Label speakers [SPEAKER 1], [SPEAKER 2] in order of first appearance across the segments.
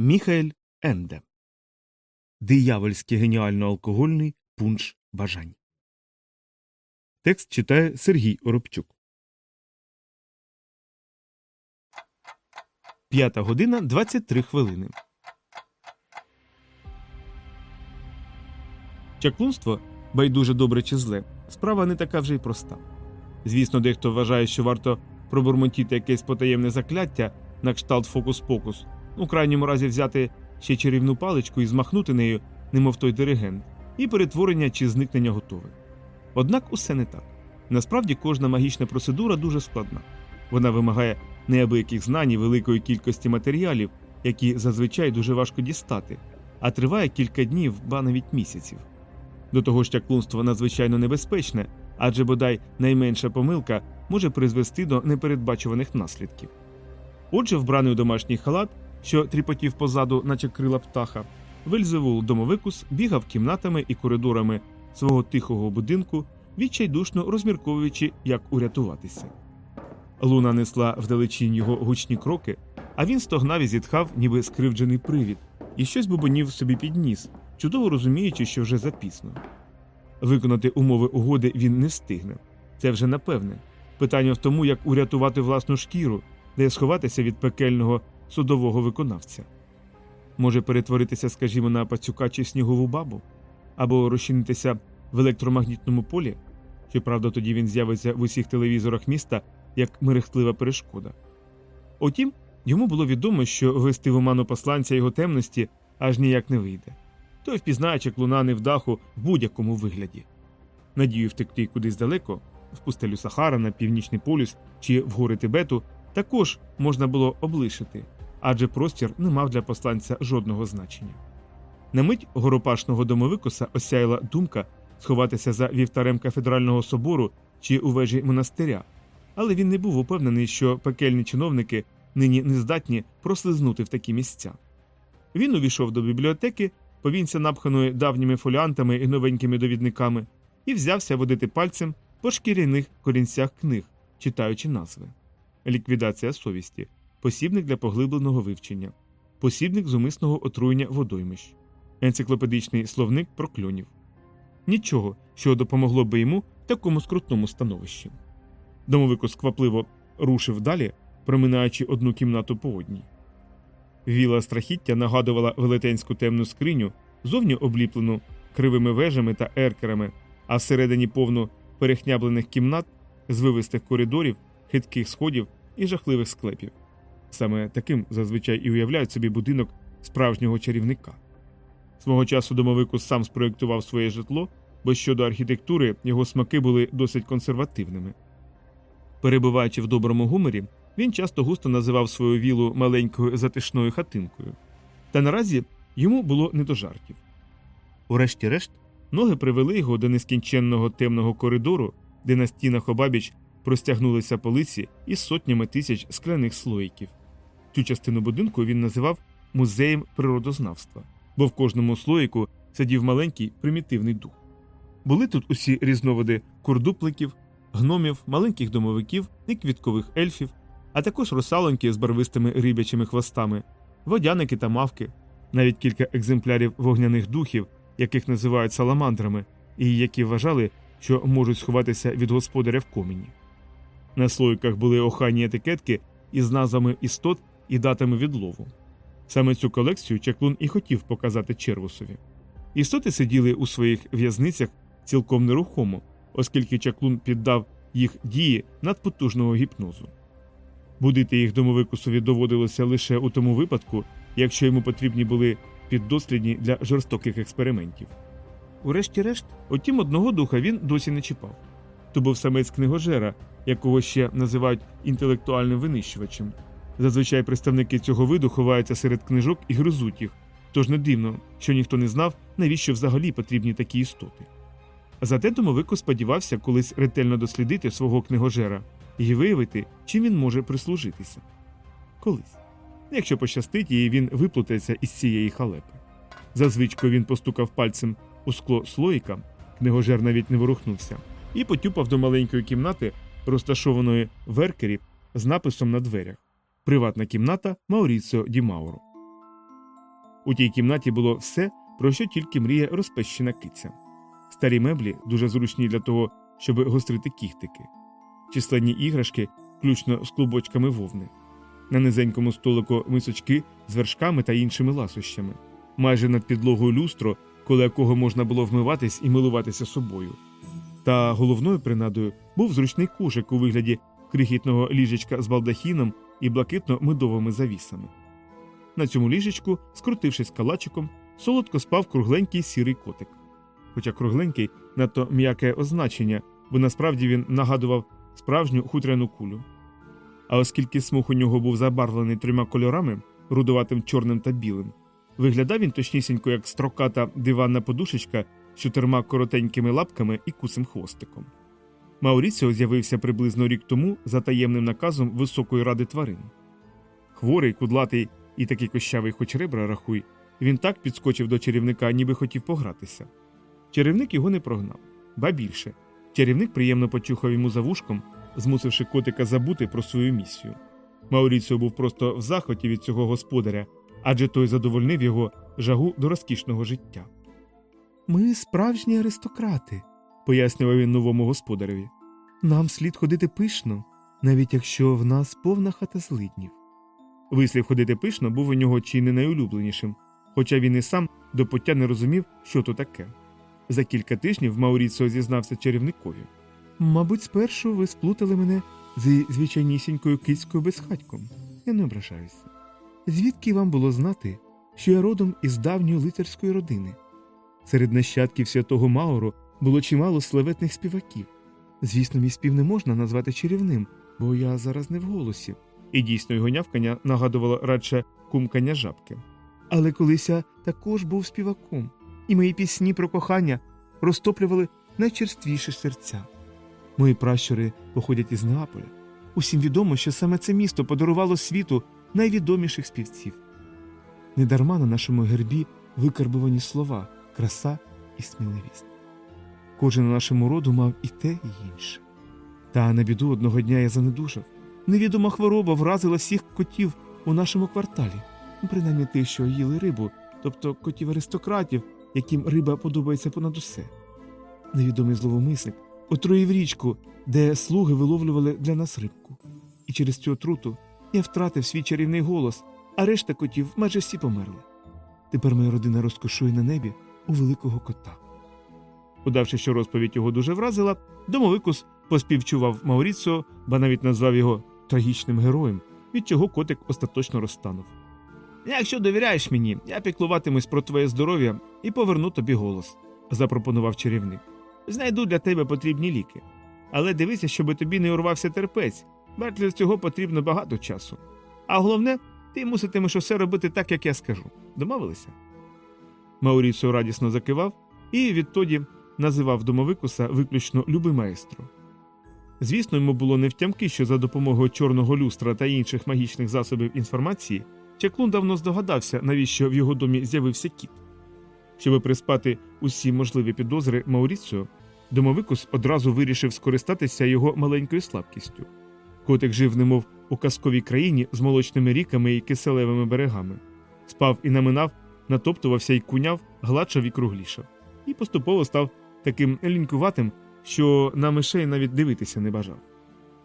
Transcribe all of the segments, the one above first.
[SPEAKER 1] Міхаель Енде Диявольський геніально алкогольний пунш бажань. Текст читає Сергій Оробчук. П'ята година 23 хвилини. Чаклунство байдуже добре чи зле. Справа не така вже й проста. Звісно, дехто вважає, що варто пробурмотіти якесь потаємне закляття на кшталт фокус-покус, у крайньому разі взяти ще чарівну паличку і змахнути нею, немов той диригент, і перетворення чи зникнення готове. Однак усе не так. Насправді кожна магічна процедура дуже складна. Вона вимагає неабияких знань і великої кількості матеріалів, які зазвичай дуже важко дістати, а триває кілька днів, ба навіть місяців. До того ж чаклунство надзвичайно небезпечне, адже бодай найменша помилка може призвести до непередбачуваних наслідків. Отже, вбраний у домашній халат, що тріпотів позаду, наче крила птаха, Вельзевул домовикус бігав кімнатами і коридорами свого тихого будинку, відчайдушно розмірковуючи, як урятуватися. Луна несла вдалечінь його гучні кроки, а він стогнав і зітхав, ніби скривджений привід, і щось бубонів собі підніс, чудово розуміючи, що вже запісно. Виконати умови угоди він не встигне. Це вже напевне. Питання в тому, як урятувати власну шкіру, де сховатися від пекельного судового виконавця. Може перетворитися, скажімо, на пацюка чи снігову бабу, або розчинитися в електромагнітному полі, щоправда, тоді він з'явиться в усіх телевізорах міста як мерехтлива перешкода. Утім, йому було відомо, що вести в оману посланця його темності аж ніяк не вийде. Той впізнає чеклуна в даху в будь-якому вигляді. Надію втекти кудись далеко, в пустелю Сахара, на північний полюс чи в гори Тибету, також можна було облишити, адже простір не мав для посланця жодного значення. На мить горопашного домовикоса осяяла думка сховатися за вівтарем кафедрального собору чи у вежі монастиря, але він не був упевнений, що пекельні чиновники нині не здатні прослизнути в такі місця. Він увійшов до бібліотеки, повінця напханої давніми фоліантами і новенькими довідниками, і взявся водити пальцем по шкіряних корінцях книг, читаючи назви: ліквідація совісті, посібник для поглибленого вивчення, посібник зумисного отруєння водоймищ, енциклопедичний словник прокльонів. Нічого, що допомогло би йому в такому скрутному становищі. Домовико сквапливо рушив далі, проминаючи одну кімнату по одній. Віла страхіття нагадувала велетенську темну скриню, зовні обліплену кривими вежами та еркерами, а всередині повну перехняблених кімнат, звивистих коридорів, хитких сходів і жахливих склепів. Саме таким зазвичай і уявляють собі будинок справжнього чарівника. Свого часу домовикус сам спроєктував своє житло, бо щодо архітектури його смаки були досить консервативними. Перебуваючи в доброму гуморі, він часто густо називав свою вілу маленькою затишною хатинкою. Та наразі йому було не до жартів. Урешті-решт, ноги привели його до нескінченного темного коридору, де на стінах обабіч простягнулися полиці із сотнями тисяч скляних слоїків. Цю частину будинку він називав музеєм природознавства, бо в кожному слоїку сидів маленький примітивний дух. Були тут усі різновиди курдупликів, гномів, маленьких домовиків і квіткових ельфів, а також русалоньки з барвистими рибячими хвостами, водяники та мавки, навіть кілька екземплярів вогняних духів, яких називають саламандрами, і які вважали, що можуть сховатися від господаря в коміні. На слойках були охайні етикетки із назвами істот і датами відлову. Саме цю колекцію чаклун і хотів показати Червусові. Істоти сиділи у своїх в'язницях цілком нерухомо, оскільки чаклун піддав їх дії надпотужного гіпнозу. Будити їх домовикусові доводилося лише у тому випадку, якщо йому потрібні були піддослідні для жорстоких експериментів. Урешті-решт, утім, одного духа він досі не чіпав. То був самець книгожера, якого ще називають інтелектуальним винищувачем. Зазвичай представники цього виду ховаються серед книжок і гризуть їх, тож не дивно, що ніхто не знав, навіщо взагалі потрібні такі істоти. Зате домовико сподівався колись ретельно дослідити свого книгожера і виявити, чим він може прислужитися. Колись. Якщо пощастить, і він виплутається із цієї халепи. За він постукав пальцем у скло слоїка, книгожер навіть не ворухнувся, і потюпав до маленької кімнати, розташованої в еркері, з написом на дверях Приватна кімната Мауріціо Ді Мауро. У тій кімнаті було все, про що тільки мріє розпещена киця. Старі меблі дуже зручні для того, щоб гострити кіхтики, численні іграшки, включно з клубочками вовни, на низенькому столику мисочки з вершками та іншими ласощами, майже над підлогою люстро, коло якого можна було вмиватись і милуватися собою. Та головною принадою був зручний кошик у вигляді крихітного ліжечка з балдахіном і блакитно-медовими завісами. На цьому ліжечку, скрутившись калачиком, солодко спав кругленький сірий котик. Хоча кругленький надто м'яке означення, бо насправді він нагадував справжню хутряну кулю. А оскільки смух у нього був забарвлений трьома кольорами рудуватим чорним та білим, виглядав він точнісінько як строката диванна подушечка з чотирма коротенькими лапками і кусим хвостиком. Мауріціо з'явився приблизно рік тому за таємним наказом Високої ради тварин. Хворий, кудлатий і такий кощавий, хоч ребра рахуй, він так підскочив до чарівника, ніби хотів погратися. Чарівник його не прогнав, ба більше. Чарівник приємно почухав йому за вушком, змусивши котика забути про свою місію. Мауріціо був просто в захваті від цього господаря, адже той задовольнив його жагу до розкішного життя. Ми справжні аристократи, пояснював він новому господареві. Нам слід ходити пишно, навіть якщо в нас повна хата злиднів. Вислів ходити пишно був у нього чи не найулюбленішим, хоча він і сам до пуття не розумів, що то таке. За кілька тижнів Мауріціо зізнався чарівникові. Мабуть, спершу ви сплутали мене зі звичайнісінькою кицькою безхатьком. Я не ображаюся. Звідки вам було знати, що я родом із давньої лицарської родини? Серед нащадків святого Мауру було чимало славетних співаків. Звісно, мій спів не можна назвати чарівним, бо я зараз не в голосі. І дійсно його нявкання нагадувало радше кумкання жабки. Але колись я також був співаком, і мої пісні про кохання розтоплювали найчерствіші серця. Мої пращури походять із Неаполя. Усім відомо, що саме це місто подарувало світу найвідоміших співців. Недарма на нашому гербі викарбовані слова, краса і сміливість. Кожен у нашому роду мав і те, і інше. Та на біду одного дня я занедужав. Невідома хвороба вразила всіх котів у нашому кварталі, ну, принаймні тих, що їли рибу, тобто котів аристократів, яким риба подобається понад усе. Невідомий зловомисник отруїв річку, де слуги виловлювали для нас рибку. І через цю отруту я втратив свій чарівний голос, а решта котів майже всі померли. Тепер моя родина розкошує на небі у великого кота. Удавши, що розповідь його дуже вразила, домовикус поспівчував Мауріцо, ба навіть назвав його трагічним героєм, від чого котик остаточно розтанув. Якщо довіряєш мені, я піклуватимусь про твоє здоров'я і поверну тобі голос, запропонував чарівник. Знайду для тебе потрібні ліки. Але дивися, щоби тобі не урвався терпець, бо для цього потрібно багато часу. А головне, ти муситимеш усе робити так, як я скажу. Домовилися? Мауріцо радісно закивав і відтоді називав домовикуса виключно люби маестро. Звісно, йому було не втямки, що за допомогою чорного люстра та інших магічних засобів інформації Чаклун давно здогадався, навіщо в його домі з'явився кіт. Щоби приспати усі можливі підозри Мауріціо, домовикус одразу вирішив скористатися його маленькою слабкістю. Котик жив, немов у казковій країні з молочними ріками і киселевими берегами, спав і наминав, натоптувався і куняв, гладшав і круглішав, і поступово став таким лінькуватим, що на мишей навіть дивитися не бажав.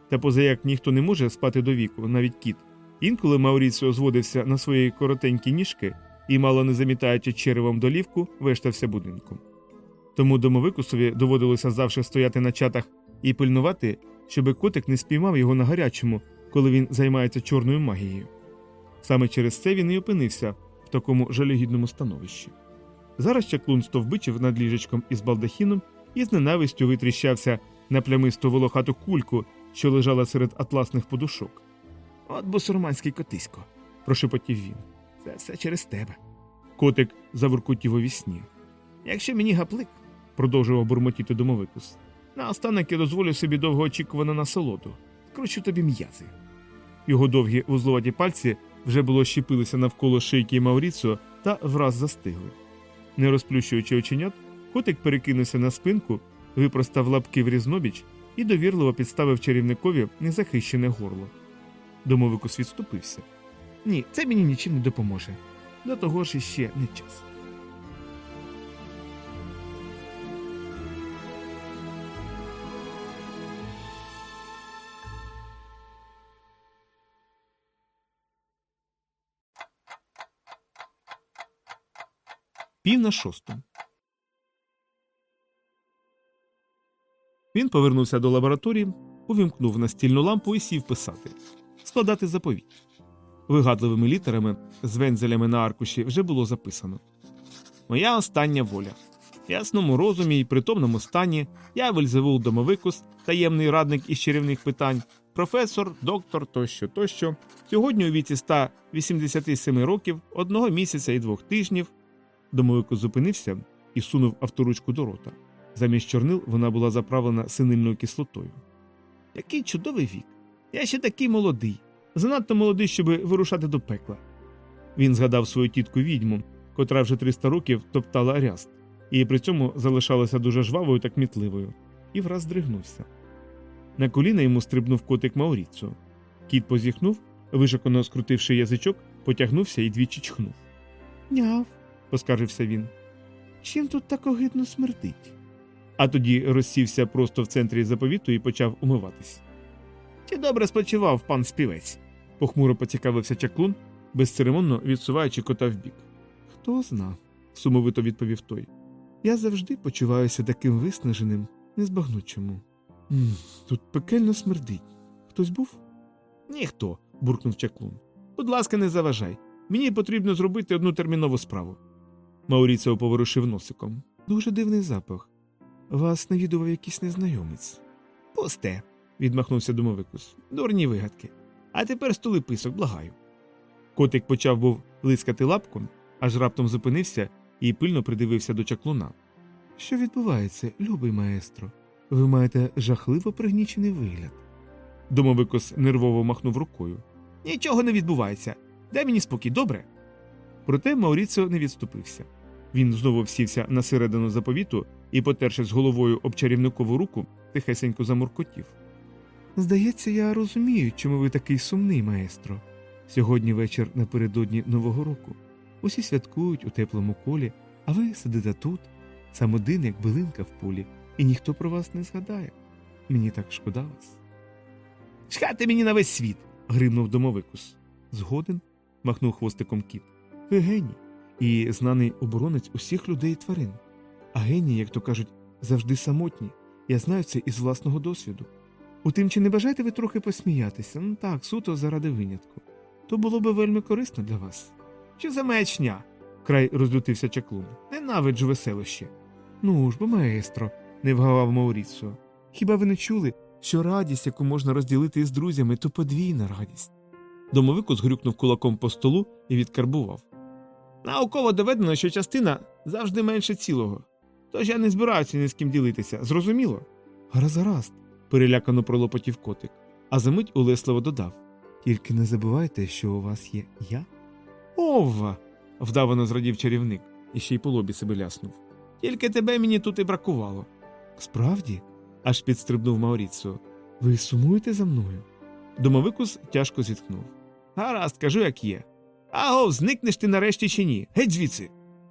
[SPEAKER 1] Та поза як ніхто не може спати до віку, навіть кіт, інколи Мауріціо зводився на свої коротенькі ніжки і, мало не замітаючи черевом долівку, вештався будинком. Тому домовикусові доводилося завжди стояти на чатах і пильнувати, щоби котик не спіймав його на гарячому, коли він займається чорною магією. Саме через це він і опинився в такому жалюгідному становищі. Зараз чаклун стовбичив над ліжечком із балдахіном і з ненавистю витріщався на плямисту волохату кульку, що лежала серед атласних подушок. От босурманський котисько, прошепотів він. Це все через тебе. Котик завуркутів у вісні. Якщо мені гаплик, продовжував бурмотіти домовикус, наостанок я дозволю собі довгоочікувану насолоду. Кручу тобі м'язи. Його довгі вузловаті пальці вже було щепилися навколо шийки Мауріцо та враз застигли. Не розплющуючи оченят, котик перекинувся на спинку, випростав лапки в різнобіч і довірливо підставив чарівникові незахищене горло. Домовикус відступився. Ні, це мені нічим не допоможе. до того ж іще не час. Пів на шосту. Він повернувся до лабораторії, увімкнув настільну лампу і сів писати, складати заповідь. Вигадливими літерами з вензелями на аркуші вже було записано Моя остання воля. В ясному розумі і притомному стані я Вельзевул Домовикус, таємний радник із чарівних питань, професор, доктор тощо тощо. Сьогодні у віці 187 років, одного місяця і двох тижнів. Домовикус зупинився і сунув авторучку до рота. Замість чорнил вона була заправлена синильною кислотою. Який чудовий вік! Я ще такий молодий, занадто молодий, щоб вирушати до пекла. Він згадав свою тітку відьму, котра вже 300 років топтала ряст, і при цьому залишалася дуже жвавою та кмітливою, і враз здригнувся. На коліна йому стрибнув котик Мауріцо. Кіт позіхнув, вишикано скрутивши язичок, потягнувся і двічі чхнув. Няв, поскаржився він. Чим тут так огидно смердить? А тоді розсівся просто в центрі заповіту і почав умиватись. Чи добре спочивав пан співець? похмуро поцікавився чаклун, безцеремонно відсуваючи кота вбік. Хто зна, сумовито відповів той. Я завжди почуваюся таким виснаженим, не збагну чому. «М, Тут пекельно смердить. Хтось був? Ніхто, буркнув чаклун. Будь ласка, не заважай. Мені потрібно зробити одну термінову справу. Мауріцео поворушив носиком. Дуже дивний запах. Вас навідував якийсь незнайомець. Пусте, відмахнувся домовикус. Дурні вигадки. А тепер стули писок, благаю. Котик почав був лискати лапком, аж раптом зупинився і пильно придивився до чаклуна. Що відбувається, любий маестро? Ви маєте жахливо пригнічений вигляд. Домовикус нервово махнув рукою. Нічого не відбувається. Дай мені спокій, добре. Проте Мауріціо не відступився. Він знову всівся на середину заповіту і, потерши з головою об чарівникову руку, тихесенько замуркотів. Здається, я розумію, чому ви такий сумний, маестро. Сьогодні вечір напередодні Нового року. Усі святкують у теплому колі, а ви сидите тут, сам один, як билинка в полі, і ніхто про вас не згадає. Мені так шкода вас. Чхати мені на весь світ. гримнув домовикус. Згоден, махнув хвостиком кіт. Ви геній і знаний оборонець усіх людей і тварин. А генії, як то кажуть, завжди самотні. Я знаю це із власного досвіду. Утим, чи не бажаєте ви трохи посміятися? Ну так, суто заради винятку. То було би вельми корисно для вас. Чи за маячня? край розлютився чаклун. Ненавиджу веселище. Ну ж бо, маестро, не вгавав Мауріцо. Хіба ви не чули, що радість, яку можна розділити із друзями, то подвійна радість? Домовику згрюкнув кулаком по столу і відкарбував. Науково доведено, що частина завжди менше цілого. Тож я не збираюся ні з ким ділитися, зрозуміло? Гаразд, гаразд, перелякано пролопотів котик, а за мить улесливо додав. Тільки не забувайте, що у вас є я. Ова. вдавано зрадів чарівник і ще й по лобі себе ляснув. Тільки тебе мені тут і бракувало. Справді, аж підстрибнув Мауріцо. Ви сумуєте за мною? Домовикус тяжко зітхнув. Гаразд, кажу, як є. Аго, зникнеш ти нарешті чи ні? Геть звідси.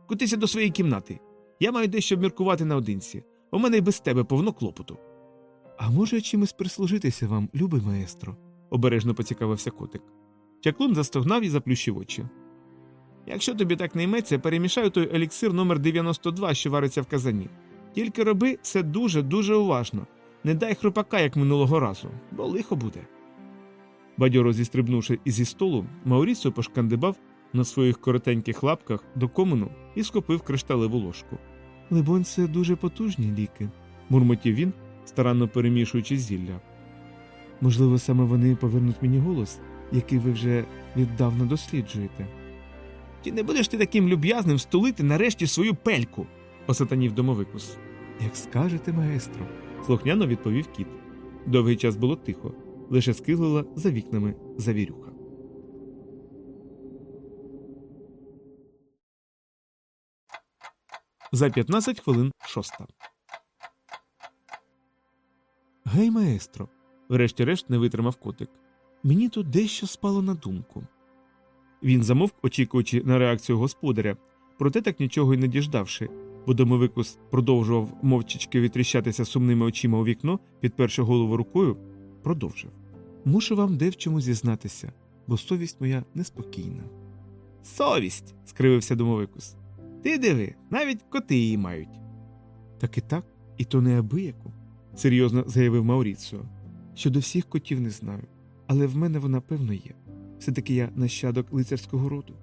[SPEAKER 1] Кутися до своєї кімнати. Я маю дещо обміркувати наодинці. У мене й без тебе повно клопоту. А може чимось прислужитися вам, любий маестро? обережно поцікавився котик. Чаклун застогнав і заплющив очі. Якщо тобі так не йметься, перемішаю той еліксир номер 92, що вариться в казані. Тільки роби все дуже дуже уважно. Не дай хрупака, як минулого разу, бо лихо буде. Бадьоро зістрибнувши зі столу, Маурісо пошкандибав на своїх коротеньких лапках до комину і схопив кришталеву ложку. Либонь, це дуже потужні ліки, мурмотів він, старанно перемішуючи зілля. Можливо, саме вони повернуть мені голос, який ви вже віддавна досліджуєте. Чи не будеш ти таким люб'язним стулити нарешті свою пельку? осатанів домовикус. Як скажете, маестро, слухняно відповів кіт. Довгий час було тихо, лише скиглила за вікнами завірюха. За 15 хвилин шоста. Гей, маестро. Врешті-решт не витримав котик. Мені тут дещо спало на думку. Він замовк, очікуючи на реакцію господаря, проте так нічого й не діждавши, бо домовикус продовжував мовчачки вітріщатися сумними очима у вікно, підперши голову рукою, продовжив. Мушу вам де в чому зізнатися, бо совість моя неспокійна. Совість. скривився домовикус. Ти диви, навіть коти її мають. Так і так, і то неабияку, серйозно заявив Мауріціо. Щодо всіх котів не знаю, але в мене вона певно є. Все таки я нащадок лицарського роду.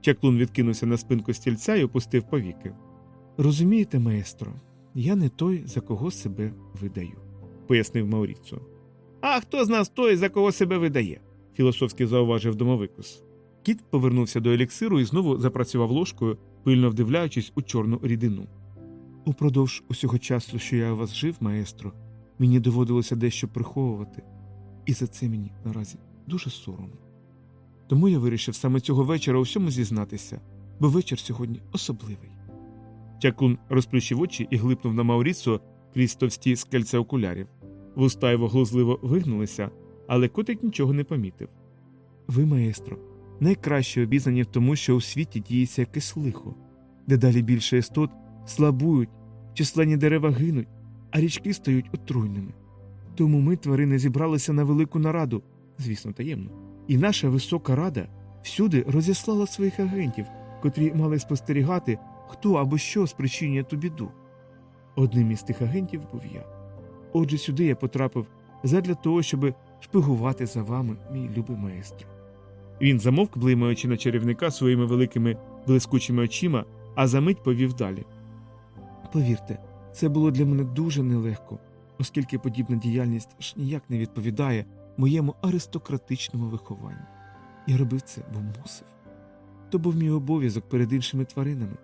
[SPEAKER 1] Чаклун відкинувся на спинку стільця і опустив повіки. Розумієте, маестро, я не той, за кого себе видаю, пояснив Мауріціо. А хто з нас той, за кого себе видає? філософськи зауважив домовикус. Кіт повернувся до еліксиру і знову запрацював ложкою, пильно вдивляючись у чорну рідину. Упродовж усього часу, що я у вас жив, маестро, мені доводилося дещо приховувати, і за це мені наразі дуже соромно. Тому я вирішив саме цього вечора у всьому зізнатися, бо вечір сьогодні особливий. Чакун розплющив очі і глипнув на Мауріцо крізь товсті скельця окулярів. Вуста його глузливо вигнулися, але котик нічого не помітив. Ви, маестро, найкраще обізнані в тому, що у світі діється якесь лихо, дедалі більше істот слабують, численні дерева гинуть, а річки стають отруйними. Тому ми, тварини, зібралися на велику нараду, звісно, таємно. І наша висока рада всюди розіслала своїх агентів, котрі мали спостерігати, хто або що спричинює ту біду. Одним із тих агентів був я. Отже, сюди я потрапив задля того, щоб шпигувати за вами, мій любий маестро. Він замовк, блимаючи на чарівника своїми великими блискучими очима, а за мить повів далі. Повірте, це було для мене дуже нелегко, оскільки подібна діяльність ж ніяк не відповідає моєму аристократичному вихованню. Я робив це, бо мусив. То був мій обов'язок перед іншими тваринами.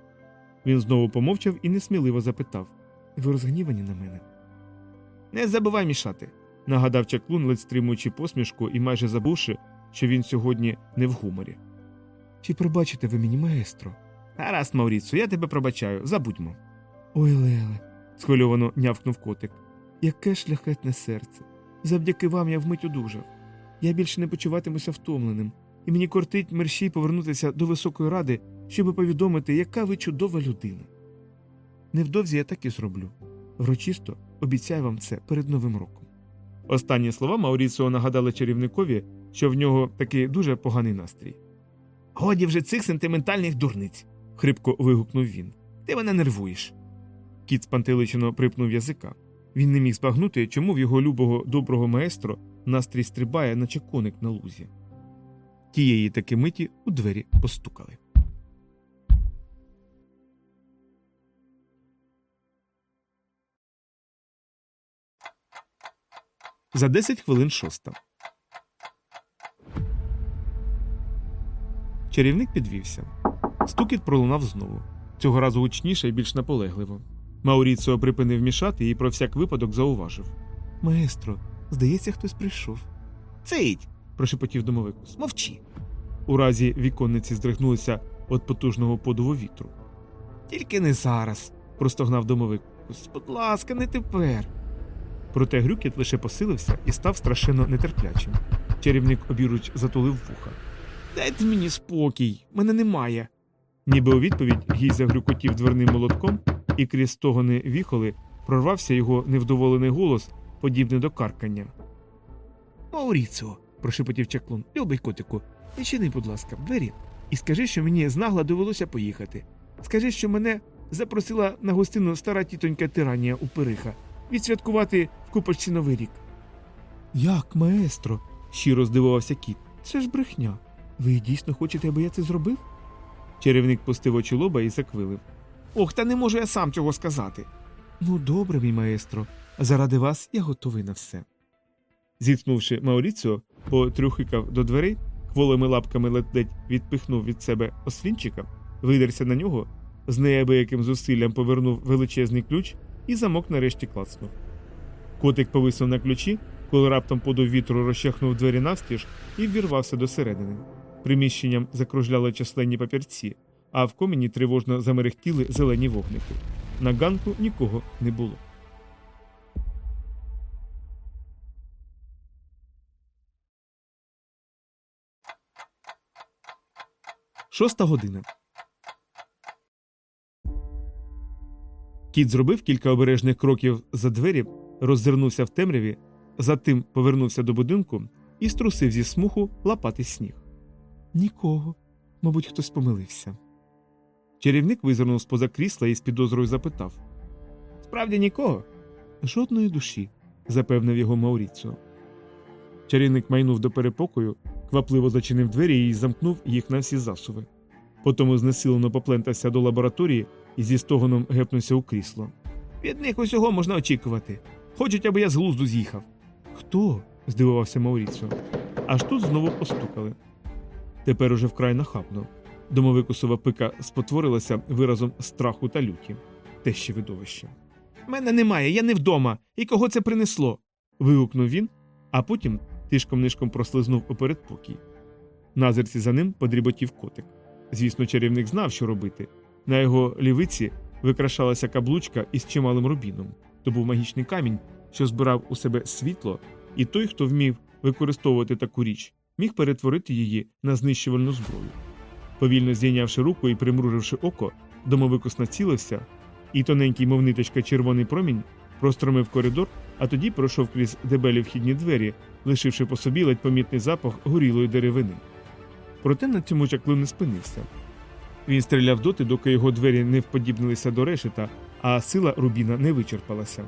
[SPEAKER 1] Він знову помовчав і несміливо запитав Ви розгнівані на мене? Не забувай мішати, нагадав чаклун, ледь стримуючи посмішку і майже забувши, що він сьогодні не в гуморі. Чи пробачите ви мені, маестро? Гаразд, Мауріцу, я тебе пробачаю, забудьмо. Ой, Леле, схвильовано нявкнув котик. Яке шляхетне серце. Завдяки вам я вмить одужав. Я більше не почуватимуся втомленим, і мені кортить мерщій повернутися до високої ради, щоб повідомити, яка ви чудова людина. Невдовзі я так і зроблю. Врочисто обіцяю вам це перед Новим роком. Останні слова Мауріціо нагадали чарівникові, що в нього такий дуже поганий настрій. Годі вже цих сентиментальних дурниць. хрипко вигукнув він. Ти мене нервуєш. Кіт спантеличено припнув язика. Він не міг збагнути, чому в його любого доброго маестро настрій стрибає, наче коник на лузі. Тієї таки миті у двері постукали. За 10 хвилин шоста. Чарівник підвівся. Стукіт пролунав знову. Цього разу гучніше і більш наполегливо. Мауріціо припинив мішати і про всяк випадок зауважив. Маестро, здається, хтось прийшов. Цить. прошепотів домовикус. Мовчи. У разі віконниці здригнулися від потужного подуву вітру. Тільки не зараз, простогнав домовикус. Будь ласка, не тепер. Проте грюкіт лише посилився і став страшенно нетерплячим. Чарівник обіруч затулив вуха. Дайте мені спокій, мене немає. Ніби у відповідь гій загрюкотів дверним молотком, і крізь стогони віхоли прорвався його невдоволений голос, подібний до каркання. Мауріцо, прошепотів чаклун, любий котику, відчини, будь ласка, двері, і скажи, що мені знагла довелося поїхати. Скажи, що мене запросила на гостину стара тітонька тиранія у Пириха відсвяткувати купочці новий рік. Як, маестро? щиро здивувався кіт. Це ж брехня. Ви дійсно хочете, аби я це зробив? Чарівник пустив очі лоба і заквилив. Ох, та не можу я сам цього сказати. Ну, добре, мій маестро, заради вас я готовий на все. Зіткнувши Мауріціо, потрюхикав до дверей, кволими лапками ледь відпихнув від себе ослінчика, видерся на нього, з неабияким зусиллям повернув величезний ключ і замок нарешті клацнув. Котик повиснув на ключі, коли раптом подув вітру розчахнув двері навстіж і ввірвався до середини. Приміщенням закружляли численні папірці, а в коміні тривожно замерехтіли зелені вогники. На ганку нікого не було. Шоста година. Кіт зробив кілька обережних кроків за двері, роззирнувся в темряві, затим повернувся до будинку і струсив зі смуху лапати сніг. Нікого. Мабуть, хтось помилився. Чарівник визирнув з поза крісла і з підозрою запитав Справді нікого? Жодної душі, запевнив його Мауріцо. Чарівник майнув до перепокою, квапливо зачинив двері і замкнув їх на всі засуви. Потому знесилено поплентався до лабораторії і зі стогоном гепнувся у крісло. Від них усього можна очікувати. Хочуть, аби я з глузду з'їхав. Хто? здивувався Мауріцо. Аж тут знову постукали. Тепер уже вкрай нахабно. Домовикусова пика спотворилася виразом страху та люті. Те ще видовище. Мене немає, я не вдома. І кого це принесло? вигукнув він, а потім тишком нишком прослизнув у передпокій. На зерці за ним подріботів котик. Звісно, чарівник знав, що робити. На його лівиці викрашалася каблучка із чималим рубіном. То був магічний камінь, що збирав у себе світло, і той, хто вмів використовувати таку річ, міг перетворити її на знищувальну зброю. Повільно зійнявши руку і примруживши око, домовикус націлився, і тоненький, мов ниточка червоний промінь простромив коридор, а тоді пройшов крізь дебелі вхідні двері, лишивши по собі ледь помітний запах горілої деревини. Проте на цьому чаклун не спинився. Він стріляв доти, доки його двері не вподібнилися до решета, а сила рубіна не вичерпалася.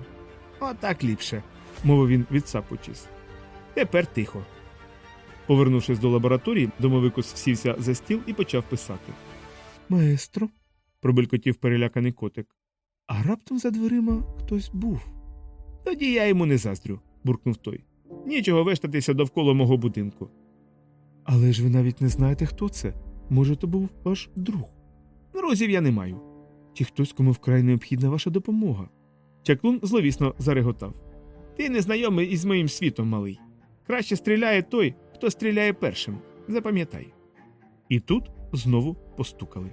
[SPEAKER 1] Отак ліпше, мовив він, відсапуючись. Тепер тихо. Повернувшись до лабораторії, домовикус сівся за стіл і почав писати. Маестро, пробелькотів переляканий котик. А раптом за дверима хтось був. Тоді я йому не заздрю, буркнув той. Нічого вештатися довкола мого будинку. Але ж ви навіть не знаєте, хто це. Може, то був ваш друг. Друзів я не маю. Чи хтось, кому вкрай необхідна ваша допомога? Чаклун зловісно зареготав. Ти не знайомий із моїм світом, малий. Краще стріляє той, хто стріляє першим. Запам'ятай. І тут знову постукали.